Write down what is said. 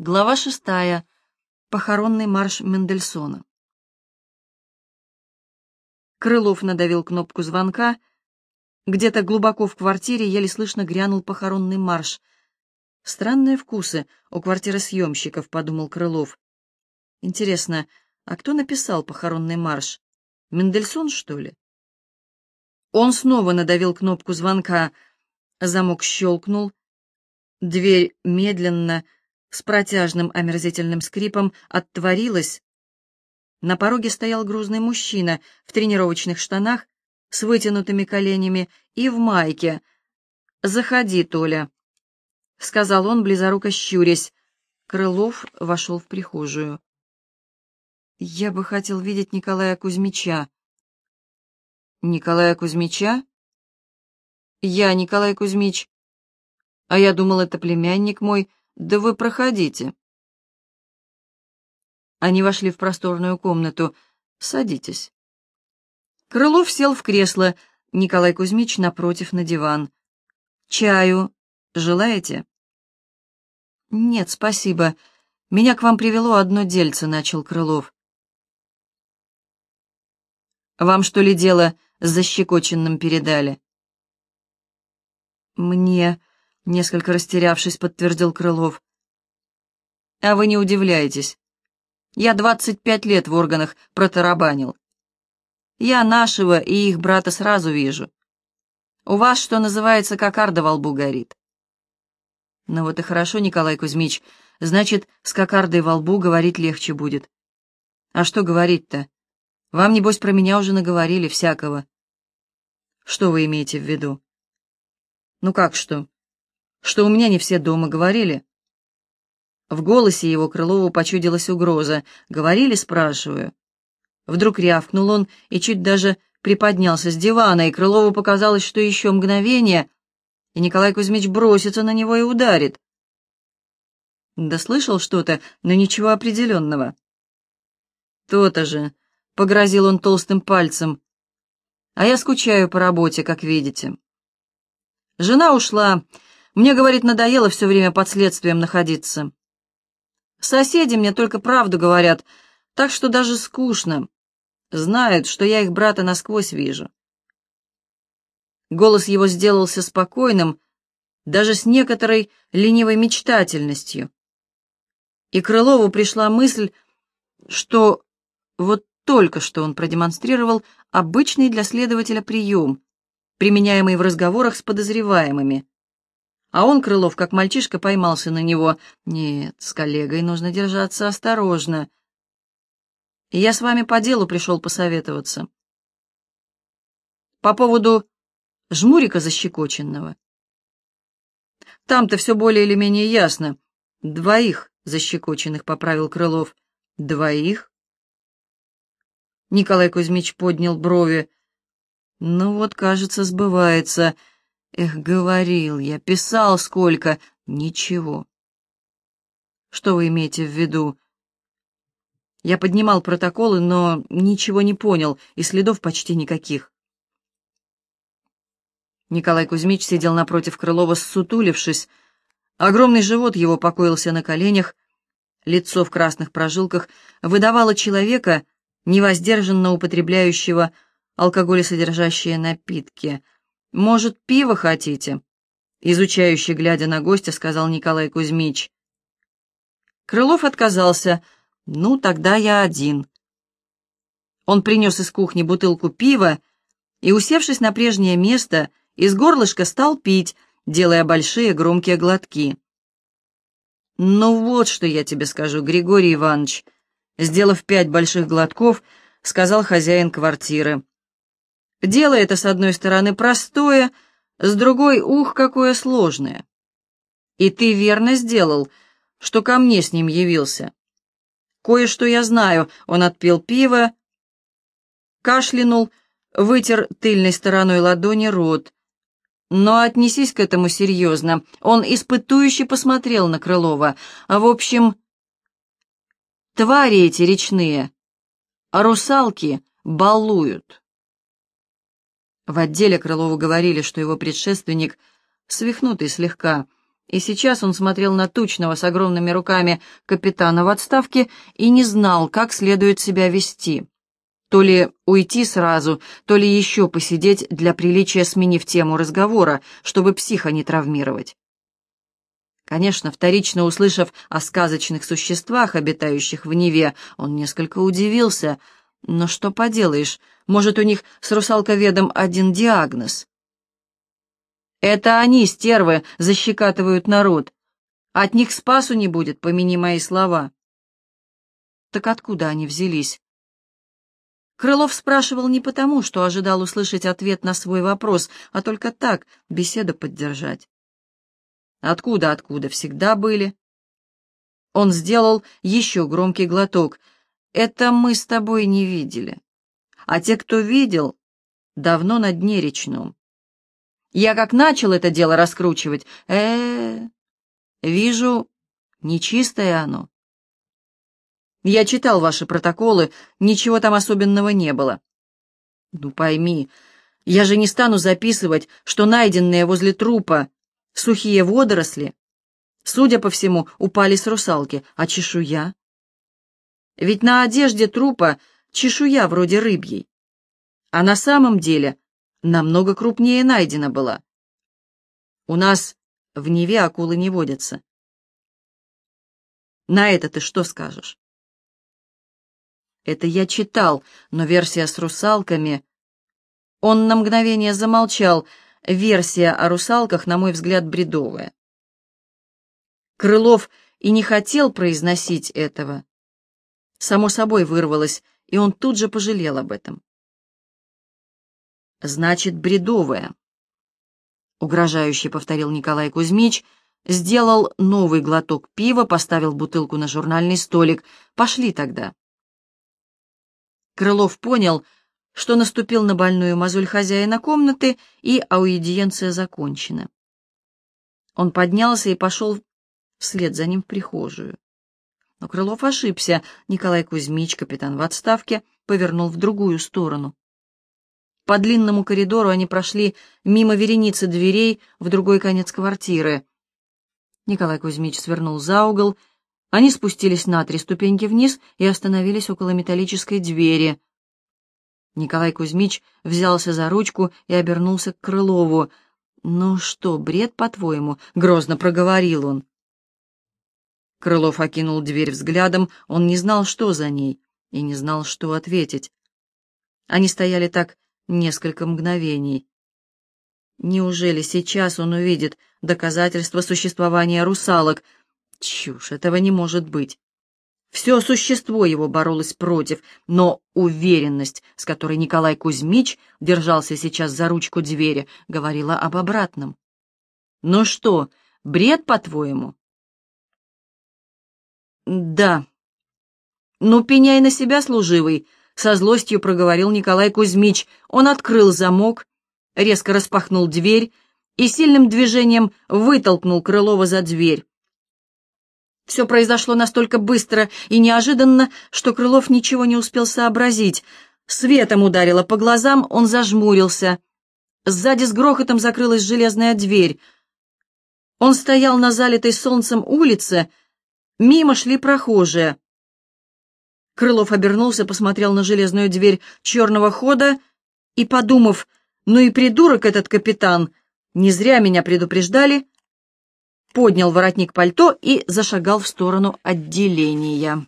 Глава шестая. Похоронный марш Мендельсона. Крылов надавил кнопку звонка. Где-то глубоко в квартире еле слышно грянул похоронный марш. «Странные вкусы у квартиросъемщиков», — подумал Крылов. «Интересно, а кто написал похоронный марш? Мендельсон, что ли?» Он снова надавил кнопку звонка. Замок щелкнул. Дверь медленно с протяжным омерзительным скрипом оттворилась. На пороге стоял грузный мужчина в тренировочных штанах с вытянутыми коленями и в майке. «Заходи, Толя», — сказал он, близоруко щурясь. Крылов вошел в прихожую. «Я бы хотел видеть Николая Кузьмича». «Николая Кузьмича?» «Я Николай Кузьмич. А я думал, это племянник мой, да вы проходите. Они вошли в просторную комнату. Садитесь. Крылов сел в кресло, Николай Кузьмич напротив на диван. Чаю желаете? Нет, спасибо. Меня к вам привело одно дельце, начал Крылов. Вам что ли дело с защекоченным передали? Мне Несколько растерявшись, подтвердил Крылов. А вы не удивляйтесь. Я двадцать пять лет в органах протарабанил. Я нашего и их брата сразу вижу. У вас, что называется, кокарда во лбу горит. Ну вот и хорошо, Николай Кузьмич. Значит, с кокардой во лбу говорить легче будет. А что говорить-то? Вам, небось, про меня уже наговорили всякого. Что вы имеете в виду? Ну как что? Что у меня не все дома говорили. В голосе его Крылову почудилась угроза. «Говорили?» — спрашиваю. Вдруг рявкнул он и чуть даже приподнялся с дивана, и Крылову показалось, что еще мгновение, и Николай Кузьмич бросится на него и ударит. Да слышал что-то, но ничего определенного. «То-то же», — погрозил он толстым пальцем, — «а я скучаю по работе, как видите». Жена ушла, мне, говорит, надоело все время под следствием находиться. Соседи мне только правду говорят, так что даже скучно. Знают, что я их брата насквозь вижу. Голос его сделался спокойным, даже с некоторой ленивой мечтательностью. И Крылову пришла мысль, что вот только что он продемонстрировал обычный для следователя прием, применяемый в разговорах с подозреваемыми. А он, Крылов, как мальчишка, поймался на него. Нет, с коллегой нужно держаться осторожно. Я с вами по делу пришел посоветоваться. По поводу жмурика защекоченного. Там-то все более или менее ясно. Двоих защекоченных, поправил Крылов. Двоих? Николай Кузьмич поднял брови. Ну вот, кажется, сбывается. Эх, говорил я, писал сколько. Ничего. Что вы имеете в виду? Я поднимал протоколы, но ничего не понял, и следов почти никаких. Николай Кузьмич сидел напротив Крылова, ссутулившись. Огромный живот его покоился на коленях, лицо в красных прожилках выдавало человека, невоздержанно употребляющего алкоголесодержащие напитки — «Может, пиво хотите?» Изучающий, глядя на гостя, сказал Николай Кузьмич. Крылов отказался. «Ну, тогда я один». Он принес из кухни бутылку пива и, усевшись на прежнее место, из горлышка стал пить, делая большие громкие глотки. «Ну вот что я тебе скажу, Григорий Иванович», сделав пять больших глотков, сказал хозяин квартиры. Дело это, с одной стороны, простое, с другой, ух, какое сложное. И ты верно сделал, что ко мне с ним явился. Кое-что я знаю, он отпил пиво, кашлянул, вытер тыльной стороной ладони рот. Но отнесись к этому серьезно. Он испытующе посмотрел на Крылова. А в общем, твари эти речные, русалки балуют. В отделе Крылову говорили, что его предшественник, свихнутый слегка, И сейчас он смотрел на тучного с огромными руками капитана в отставке и не знал, как следует себя вести. То ли уйти сразу, то ли еще посидеть для приличия, сменив тему разговора, чтобы психа не травмировать. Конечно, вторично услышав о сказочных существах, обитающих в Неве, он несколько удивился. Но что поделаешь, может, у них с русалковедом один диагноз. Это они, стервы, защекатывают народ. От них спасу не будет, помяни мои слова. Так откуда они взялись? Крылов спрашивал не потому, что ожидал услышать ответ на свой вопрос, а только так, беседу поддержать. Откуда, откуда, всегда были. Он сделал еще громкий глоток. Это мы с тобой не видели. А те, кто видел, давно на дне речном. Я как начал это дело раскручивать, э, -э, -э вижу, нечистое оно. Я читал ваши протоколы, ничего там особенного не было. Ну пойми, я же не стану записывать, что найденные возле трупа сухие водоросли, судя по всему, упали с русалки, а чешуя? Ведь на одежде трупа чешуя вроде рыбьей, а на самом деле намного крупнее найдена была. У нас в Неве акулы не водятся. На это ты что скажешь? Это я читал, но версия с русалками... Он на мгновение замолчал. Версия о русалках, на мой взгляд, бредовая. Крылов и не хотел произносить этого. Само собой вырвалось, и он тут же пожалел об этом. «Значит, бредовая», — угрожающе повторил Николай Кузьмич, сделал новый глоток пива, поставил бутылку на журнальный столик. «Пошли тогда». Крылов понял, что наступил на больную мозоль хозяина комнаты, и аудиенция закончена. Он поднялся и пошел вслед за ним в прихожую. Но Крылов ошибся. Николай Кузьмич, капитан в отставке, повернул в другую сторону. По длинному коридору они прошли мимо вереницы дверей в другой конец квартиры. Николай Кузьмич свернул за угол они спустились на три ступеньки вниз и остановились около металлической двери. Николай Кузьмич взялся за ручку и обернулся к Крылову. «Ну что, бред, по-твоему?» — грозно проговорил он. Крылов окинул дверь взглядом, он не знал, что за ней, и не знал, что ответить. Они стояли так несколько мгновений. Неужели сейчас он увидит доказательства существования русалок — Чушь, этого не может быть. Все существо его боролось против, но уверенность, с которой Николай Кузьмич держался сейчас за ручку двери, говорила об обратном. «Ну что, бред, по-твоему?» «Да». «Ну, пеняй на себя, служивый», — со злостью проговорил Николай Кузьмич. Он открыл замок, резко распахнул дверь и сильным движением вытолкнул Крылова за дверь. Все произошло настолько быстро и неожиданно, что Крылов ничего не успел сообразить. Светом ударило по глазам, он зажмурился. Сзади с грохотом закрылась железная дверь. Он стоял на залитой солнцем улице, мимо шли прохожие. Крылов обернулся, посмотрел на железную дверь черного хода и, подумав, ну и придурок этот капитан, не зря меня предупреждали, поднял воротник пальто и зашагал в сторону отделения.